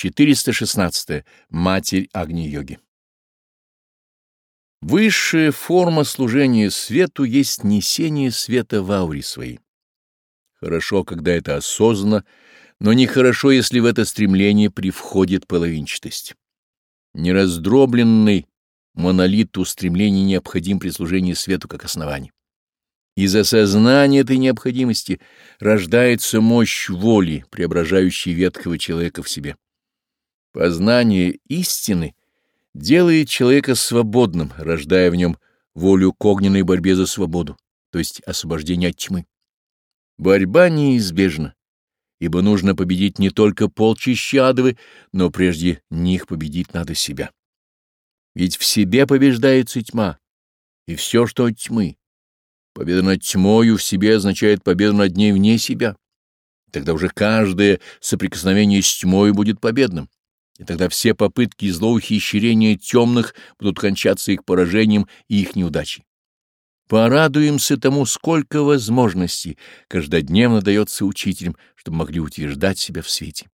416. Матерь Агни-йоги. Высшая форма служения свету есть несение света в ауре своей. Хорошо, когда это осознанно, но нехорошо, если в это стремление привходит половинчатость. Нераздробленный монолит устремлений необходим при служении свету как основание. Из осознания этой необходимости рождается мощь воли, преображающей ветхого человека в себе. Познание истины делает человека свободным, рождая в нем волю к огненной борьбе за свободу, то есть освобождение от тьмы. Борьба неизбежна, ибо нужно победить не только полчища адовы, но прежде них победить надо себя. Ведь в себе побеждается тьма, и все, что от тьмы. Победа над тьмою в себе означает победу над ней вне себя. Тогда уже каждое соприкосновение с тьмой будет победным. И тогда все попытки злоухищрения темных будут кончаться их поражением и их неудачей. Порадуемся тому, сколько возможностей каждодневно дается учителям, чтобы могли утверждать себя в свете.